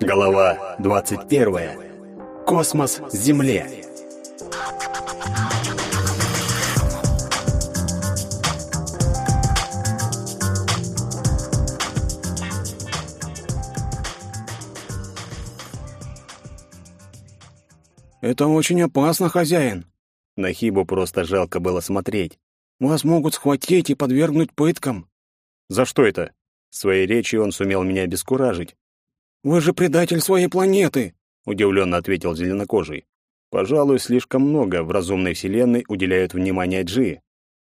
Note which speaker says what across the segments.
Speaker 1: Голова 21. Космос Земле.
Speaker 2: «Это очень опасно, хозяин!»
Speaker 1: На Хибу просто жалко было смотреть.
Speaker 2: «Вас могут схватить и подвергнуть пыткам!»
Speaker 1: «За что это?» Своей речью он сумел меня обескуражить.
Speaker 2: «Вы же предатель своей планеты!» — удивленно ответил зеленокожий.
Speaker 1: «Пожалуй, слишком много в разумной вселенной уделяют внимание Джи».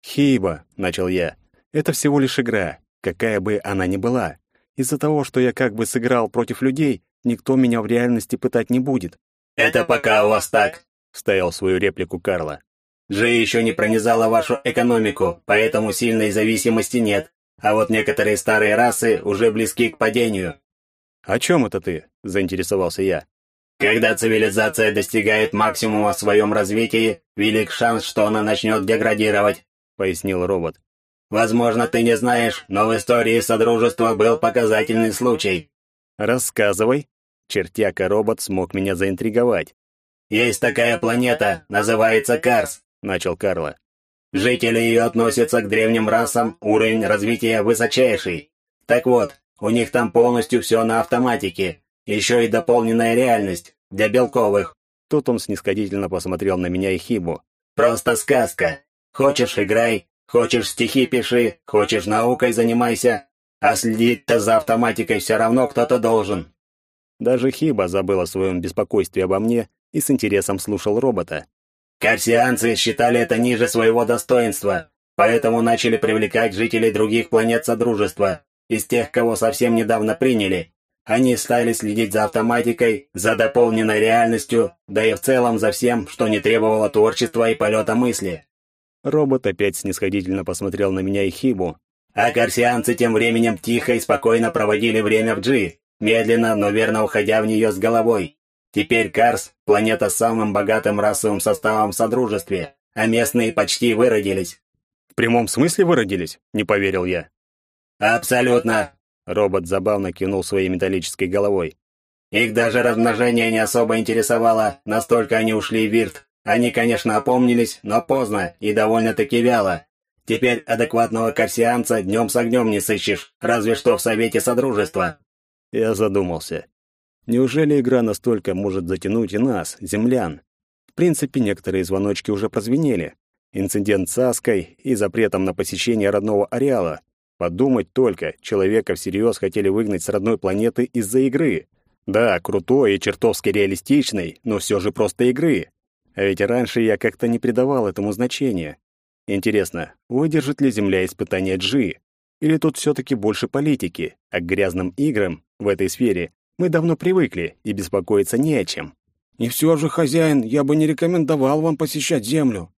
Speaker 1: «Хиба», — начал я, — «это всего лишь игра, какая бы она ни была. Из-за того, что я как бы сыграл против людей, никто меня в реальности пытать не будет.
Speaker 3: «Это пока у вас так», —
Speaker 1: вставил свою реплику Карла.
Speaker 3: «Джи еще не пронизала вашу экономику, поэтому сильной зависимости нет. А вот некоторые старые расы уже близки к падению».
Speaker 1: «О чем это ты?» — заинтересовался я.
Speaker 3: «Когда цивилизация достигает максимума в своем развитии, велик шанс, что она начнет деградировать», — пояснил робот. «Возможно, ты не знаешь, но в истории Содружества был показательный случай».
Speaker 1: «Рассказывай», Чертяка-робот смог меня заинтриговать.
Speaker 3: «Есть такая планета, называется Карс», — начал Карло. «Жители ее относятся к древним расам, уровень развития высочайший. Так вот, у них там полностью все на автоматике, еще и дополненная реальность для белковых».
Speaker 1: Тут он снисходительно посмотрел на меня и Хибу.
Speaker 3: «Просто сказка. Хочешь — играй, хочешь — стихи пиши, хочешь — наукой занимайся, а следить-то за автоматикой все равно кто-то должен.
Speaker 1: Даже Хиба забыл о своем беспокойстве обо мне и с интересом слушал робота.
Speaker 3: «Карсианцы считали это ниже своего достоинства, поэтому начали привлекать жителей других планет Содружества, из тех, кого совсем недавно приняли. Они стали следить за автоматикой, за дополненной реальностью, да и в целом за всем, что не требовало творчества и полета мысли».
Speaker 1: Робот опять снисходительно посмотрел на меня и Хибу.
Speaker 3: А карсианцы тем временем тихо и спокойно проводили время в Джи, медленно, но верно уходя в нее с головой. Теперь Карс — планета с самым богатым расовым составом в Содружестве, а местные почти выродились.
Speaker 1: «В прямом смысле выродились?» — не поверил я.
Speaker 3: «Абсолютно!» — робот забавно кинул своей металлической головой. «Их даже размножение не особо интересовало, настолько они ушли в Вирт. Они, конечно, опомнились, но поздно и довольно-таки вяло. Теперь адекватного карсианца днем с огнем не сыщешь, разве что в Совете Содружества.
Speaker 1: Я задумался. Неужели игра настолько может затянуть и нас, землян? В принципе, некоторые звоночки уже прозвенели. Инцидент с Аской и запретом на посещение родного ареала. Подумать только, человека всерьез хотели выгнать с родной планеты из-за игры. Да, крутой и чертовски реалистичный, но все же просто игры. А ведь раньше я как-то не придавал этому значения. Интересно, выдержит ли Земля испытания Джи? Или тут все-таки больше политики, а к грязным играм в этой сфере мы давно привыкли и беспокоиться не о чем.
Speaker 2: «И все же, хозяин, я бы не рекомендовал вам посещать Землю».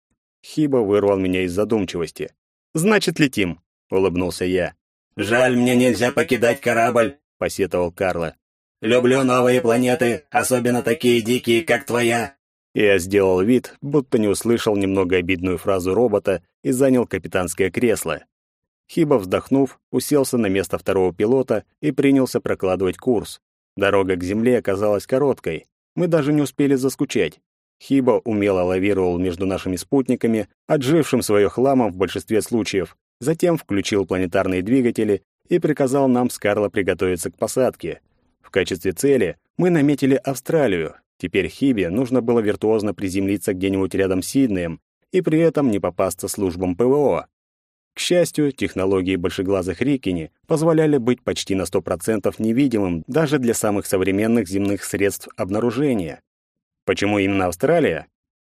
Speaker 1: Хиба вырвал меня из задумчивости. «Значит, летим», — улыбнулся я.
Speaker 3: «Жаль, мне нельзя покидать корабль», — посетовал Карло. «Люблю новые планеты, особенно такие дикие, как твоя».
Speaker 1: Я сделал вид, будто не услышал немного обидную фразу робота и занял капитанское кресло. Хиба, вздохнув, уселся на место второго пилота и принялся прокладывать курс. Дорога к земле оказалась короткой. Мы даже не успели заскучать. Хиба умело лавировал между нашими спутниками, отжившим свое хламом в большинстве случаев, затем включил планетарные двигатели и приказал нам с Карло приготовиться к посадке. В качестве цели мы наметили Австралию. Теперь Хибе нужно было виртуозно приземлиться где-нибудь рядом с Сиднеем и при этом не попасться службам ПВО. К счастью, технологии большеглазых Рикини позволяли быть почти на 100% невидимым даже для самых современных земных средств обнаружения. Почему именно Австралия?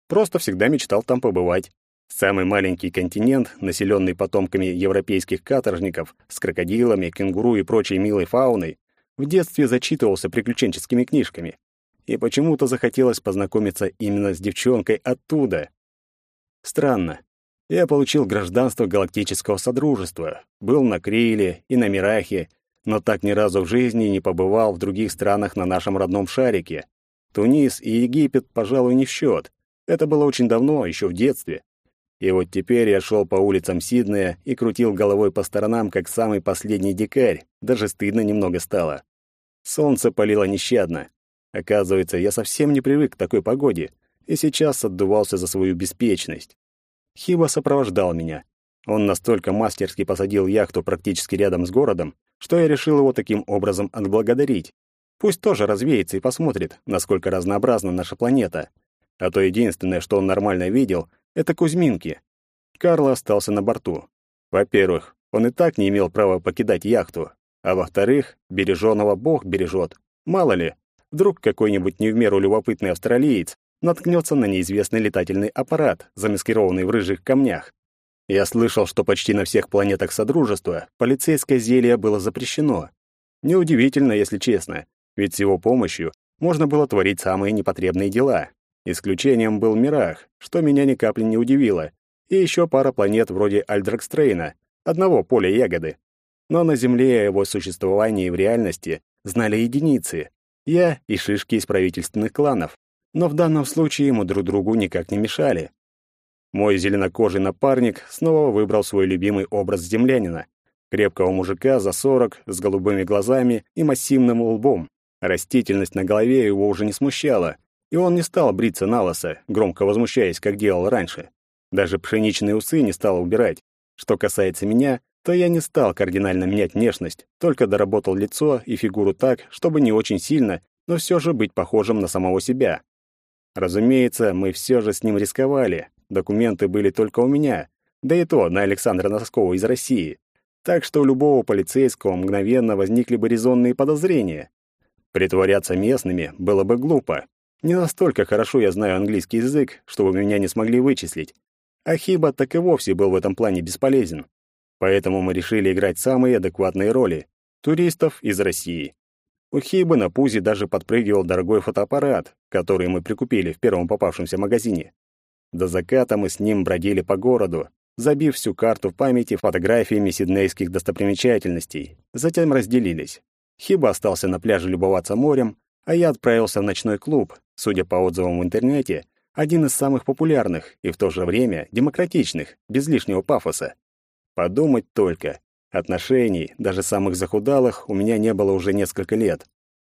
Speaker 1: Просто всегда мечтал там побывать. Самый маленький континент, населенный потомками европейских каторжников с крокодилами, кенгуру и прочей милой фауной, в детстве зачитывался приключенческими книжками. И почему-то захотелось познакомиться именно с девчонкой оттуда. Странно, я получил гражданство Галактического Содружества, был на Криле и на Мирахе, но так ни разу в жизни не побывал в других странах на нашем родном шарике. Тунис и Египет, пожалуй, не в счет. Это было очень давно, еще в детстве. И вот теперь я шел по улицам Сиднея и крутил головой по сторонам, как самый последний дикарь. Даже стыдно немного стало. Солнце палило нещадно. Оказывается, я совсем не привык к такой погоде и сейчас отдувался за свою беспечность. Хиба сопровождал меня. Он настолько мастерски посадил яхту практически рядом с городом, что я решил его таким образом отблагодарить. Пусть тоже развеется и посмотрит, насколько разнообразна наша планета. А то единственное, что он нормально видел, это Кузьминки. Карло остался на борту. Во-первых, он и так не имел права покидать яхту. А во-вторых, береженого Бог бережет. Мало ли, вдруг какой-нибудь не в меру любопытный австралиец наткнется на неизвестный летательный аппарат, замаскированный в рыжих камнях. Я слышал, что почти на всех планетах Содружества полицейское зелье было запрещено. Неудивительно, если честно, ведь с его помощью можно было творить самые непотребные дела. Исключением был Мирах, что меня ни капли не удивило, и еще пара планет вроде Альдракстрейна, одного поля ягоды. Но на Земле о его существовании в реальности знали единицы. Я и шишки из правительственных кланов. Но в данном случае мы друг другу никак не мешали. Мой зеленокожий напарник снова выбрал свой любимый образ землянина. Крепкого мужика за сорок, с голубыми глазами и массивным лбом. Растительность на голове его уже не смущала, и он не стал бриться на лысо, громко возмущаясь, как делал раньше. Даже пшеничные усы не стал убирать. Что касается меня, то я не стал кардинально менять внешность, только доработал лицо и фигуру так, чтобы не очень сильно, но все же быть похожим на самого себя. Разумеется, мы все же с ним рисковали. Документы были только у меня, да и то на Александра Носкова из России. Так что у любого полицейского мгновенно возникли бы резонные подозрения. Притворяться местными было бы глупо. Не настолько хорошо я знаю английский язык, чтобы меня не смогли вычислить. А Хиба так и вовсе был в этом плане бесполезен. Поэтому мы решили играть самые адекватные роли — туристов из России. У Хибы на пузе даже подпрыгивал дорогой фотоаппарат, который мы прикупили в первом попавшемся магазине. До заката мы с ним бродили по городу, забив всю карту в памяти фотографиями сиднейских достопримечательностей. Затем разделились. Хиба остался на пляже любоваться морем, а я отправился в ночной клуб, судя по отзывам в интернете, один из самых популярных и в то же время демократичных, без лишнего пафоса. Подумать только, отношений, даже самых захудалых, у меня не было уже несколько лет.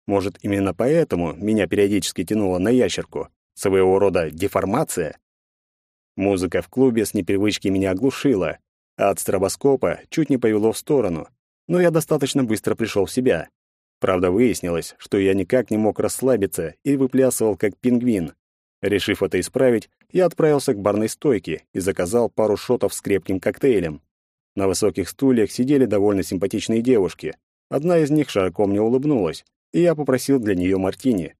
Speaker 1: Может, именно поэтому меня периодически тянуло на ящерку, своего рода деформация? Музыка в клубе с непривычки меня оглушила, а от стробоскопа чуть не повело в сторону, но я достаточно быстро пришел в себя. Правда, выяснилось, что я никак не мог расслабиться и выплясывал как пингвин. Решив это исправить, я отправился к барной стойке и заказал пару шотов с крепким коктейлем. На высоких стульях сидели довольно симпатичные девушки. Одна из них широко мне улыбнулась, и я попросил для нее мартини.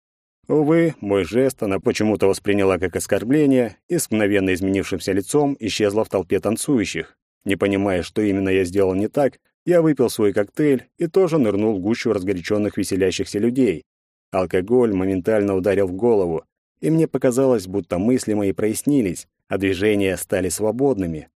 Speaker 1: Увы, мой жест она почему-то восприняла как оскорбление и с мгновенно изменившимся лицом исчезла в толпе танцующих. Не понимая, что именно я сделал не так, я выпил свой коктейль и тоже нырнул в гущу разгоряченных веселящихся людей. Алкоголь моментально ударил в голову, и мне показалось, будто мысли мои прояснились, а движения стали свободными.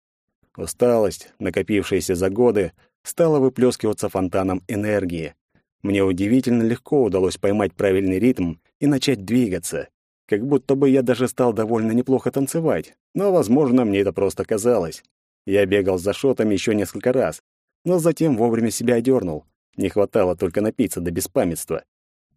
Speaker 1: Усталость, накопившаяся за годы, стала выплескиваться фонтаном энергии. Мне удивительно легко удалось поймать правильный ритм и начать двигаться. Как будто бы я даже стал довольно неплохо танцевать, но, возможно, мне это просто казалось. Я бегал за шотами еще несколько раз, но затем вовремя себя одернул. Не хватало только напиться до беспамятства.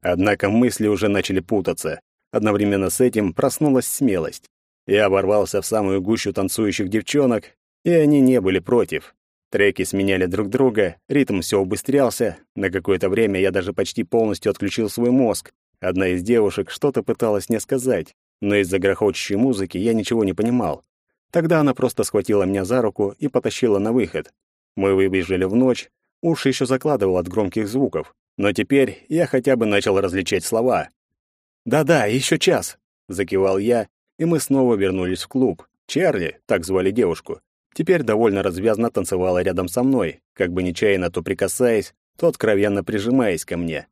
Speaker 1: Однако мысли уже начали путаться. Одновременно с этим проснулась смелость. Я оборвался в самую гущу танцующих девчонок, и они не были против. Треки сменяли друг друга, ритм все убыстрялся. На какое-то время я даже почти полностью отключил свой мозг. Одна из девушек что-то пыталась мне сказать, но из-за грохочущей музыки я ничего не понимал. Тогда она просто схватила меня за руку и потащила на выход. Мы выбежали в ночь, уши еще закладывал от громких звуков, но теперь я хотя бы начал различать слова. «Да-да, еще час!» — закивал я, и мы снова вернулись в клуб. Чарли, так звали девушку, теперь довольно развязно танцевала рядом со мной, как бы нечаянно то прикасаясь, то откровенно прижимаясь ко мне.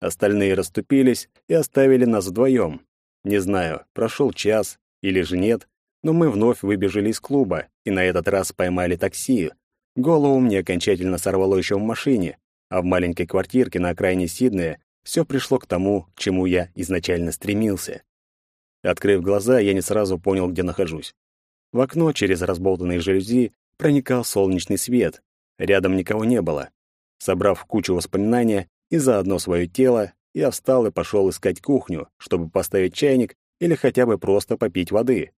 Speaker 1: Остальные расступились и оставили нас вдвоем. Не знаю, прошел час или же нет, но мы вновь выбежали из клуба и на этот раз поймали такси, Голову мне окончательно сорвало еще в машине, а в маленькой квартирке на окраине Сиднея все пришло к тому, к чему я изначально стремился. Открыв глаза, я не сразу понял, где нахожусь. В окно через разболтанные жалюзи проникал солнечный свет. Рядом никого не было. Собрав кучу воспоминания и заодно свое тело, я встал и пошел искать кухню, чтобы поставить чайник или хотя бы просто попить воды.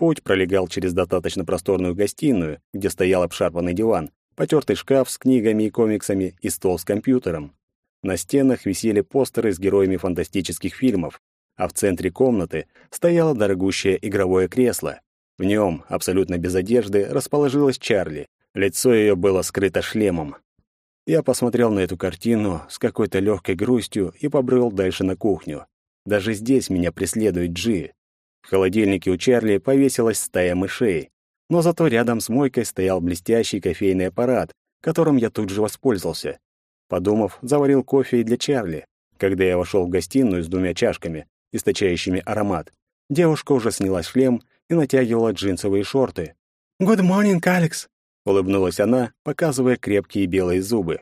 Speaker 1: Путь пролегал через достаточно просторную гостиную, где стоял обшарпанный диван, потертый шкаф с книгами и комиксами и стол с компьютером. На стенах висели постеры с героями фантастических фильмов, а в центре комнаты стояло дорогущее игровое кресло. В нем, абсолютно без одежды, расположилась Чарли. Лицо ее было скрыто шлемом. Я посмотрел на эту картину с какой-то легкой грустью и побрел дальше на кухню. Даже здесь меня преследует Джи. В холодильнике у Чарли повесилась стая мышей, но зато рядом с мойкой стоял блестящий кофейный аппарат, которым я тут же воспользовался. Подумав, заварил кофе и для Чарли. Когда я вошел в гостиную с двумя чашками, источающими аромат, девушка уже сняла шлем и натягивала джинсовые шорты.
Speaker 2: «Good morning, Алекс!»
Speaker 1: — улыбнулась она, показывая крепкие белые зубы.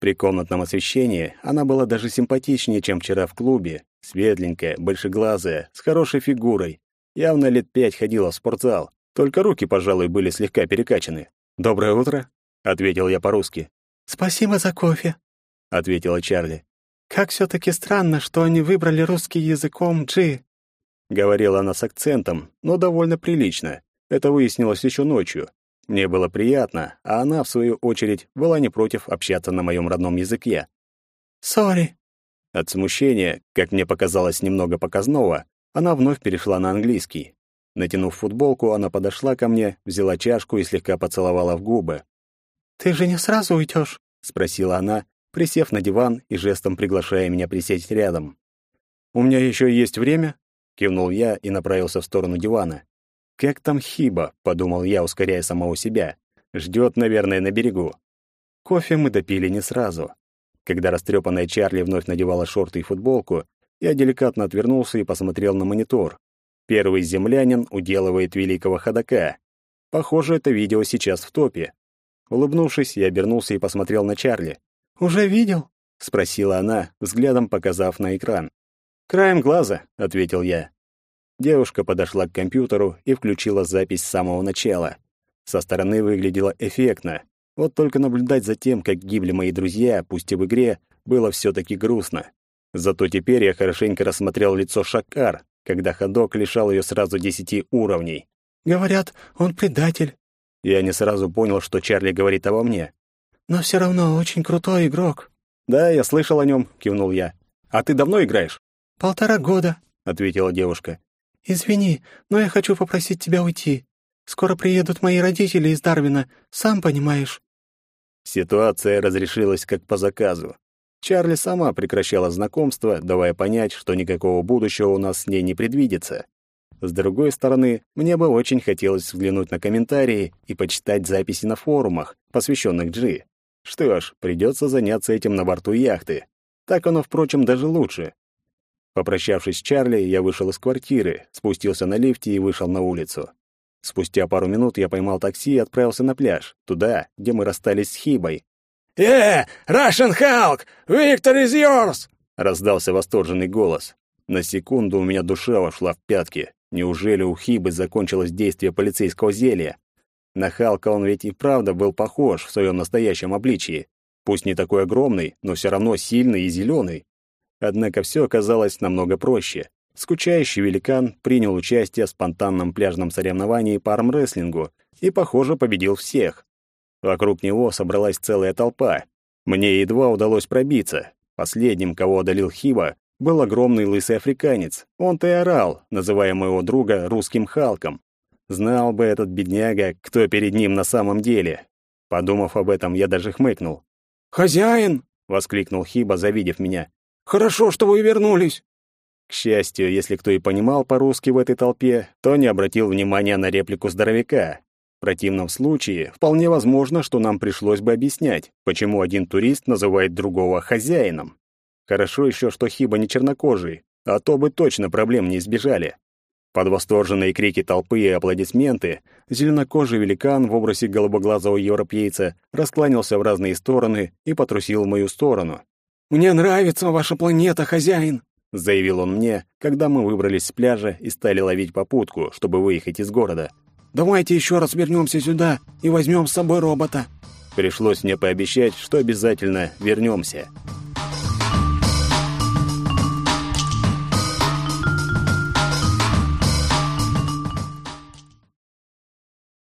Speaker 1: При комнатном освещении она была даже симпатичнее, чем вчера в клубе. Светленькая, большеглазая, с хорошей фигурой. Явно лет пять ходила в спортзал. Только руки, пожалуй, были слегка перекачаны. «Доброе утро», — ответил я по-русски.
Speaker 2: «Спасибо за кофе», —
Speaker 1: ответила Чарли.
Speaker 2: «Как все-таки странно, что они выбрали русский языком Джи», —
Speaker 1: говорила она с акцентом, но довольно прилично. Это выяснилось еще ночью. Мне было приятно, а она, в свою очередь, была не против общаться на моем родном языке.
Speaker 2: «Сори».
Speaker 1: От смущения, как мне показалось немного показного, она вновь перешла на английский. Натянув футболку, она подошла ко мне, взяла чашку и слегка поцеловала в губы.
Speaker 2: «Ты же не сразу уйдешь?»
Speaker 1: — спросила она, присев на диван и жестом приглашая меня присесть рядом. «У меня еще есть время?» — кивнул я и направился в сторону дивана. «Как там Хиба?» — подумал я, ускоряя самого себя. «Ждет, наверное, на берегу». Кофе мы допили не сразу. Когда растрепанная Чарли вновь надевала шорты и футболку, я деликатно отвернулся и посмотрел на монитор. Первый землянин уделывает великого ходока. Похоже, это видео сейчас в топе. Улыбнувшись, я обернулся и посмотрел на Чарли.
Speaker 2: «Уже видел?»
Speaker 1: — спросила она, взглядом показав на экран. «Краем глаза», — ответил я. Девушка подошла к компьютеру и включила запись с самого начала. Со стороны выглядело эффектно. Вот только наблюдать за тем, как гибли мои друзья, пусть и в игре, было все таки грустно. Зато теперь я хорошенько рассмотрел лицо Шакар, когда ходок лишал ее сразу десяти уровней.
Speaker 2: «Говорят, он предатель».
Speaker 1: Я не сразу понял, что Чарли говорит обо мне.
Speaker 2: «Но все равно очень крутой игрок».
Speaker 1: «Да, я слышал о нем», — кивнул я. «А ты давно играешь?»
Speaker 2: «Полтора года», —
Speaker 1: ответила девушка.
Speaker 2: «Извини, но я хочу попросить тебя уйти. Скоро приедут мои родители из Дарвина, сам понимаешь».
Speaker 1: Ситуация разрешилась как по заказу. Чарли сама прекращала знакомство, давая понять, что никакого будущего у нас с ней не предвидится. С другой стороны, мне бы очень хотелось взглянуть на комментарии и почитать записи на форумах, посвященных Джи. Что ж, придется заняться этим на борту яхты. Так оно, впрочем, даже лучше. Попрощавшись с Чарли, я вышел из квартиры, спустился на лифте и вышел на улицу. Спустя пару минут я поймал такси и отправился на пляж, туда, где мы расстались с Хибой.
Speaker 3: «Э, Russian Hulk! Victor is yours!»
Speaker 1: — раздался восторженный голос. На секунду у меня душа вошла в пятки. Неужели у Хибы закончилось действие полицейского зелья? На Халка он ведь и правда был похож в своем настоящем обличии. Пусть не такой огромный, но все равно сильный и зеленый. Однако все оказалось намного проще. Скучающий великан принял участие в спонтанном пляжном соревновании по армрестлингу и, похоже, победил всех. Вокруг него собралась целая толпа. Мне едва удалось пробиться. Последним, кого одолел Хиба, был огромный лысый африканец. Он-то и орал, называя моего друга русским Халком. Знал бы этот бедняга, кто перед ним на самом деле. Подумав об этом, я даже хмыкнул.
Speaker 2: «Хозяин!»
Speaker 1: — воскликнул Хиба, завидев меня.
Speaker 2: Хорошо, что вы вернулись.
Speaker 1: К счастью, если кто и понимал по-русски в этой толпе, то не обратил внимания на реплику здоровяка. В противном случае, вполне возможно, что нам пришлось бы объяснять, почему один турист называет другого хозяином. Хорошо еще, что Хиба не чернокожий, а то бы точно проблем не избежали. Под восторженные крики толпы и аплодисменты зеленокожий великан в образе голубоглазого европейца раскланялся в разные стороны и потрусил в мою сторону.
Speaker 2: «Мне нравится ваша планета, хозяин», —
Speaker 1: заявил он мне, когда мы выбрались с пляжа и стали ловить попутку, чтобы выехать из города.
Speaker 2: «Давайте еще раз вернемся сюда и возьмем с собой робота».
Speaker 1: Пришлось мне пообещать, что обязательно вернемся.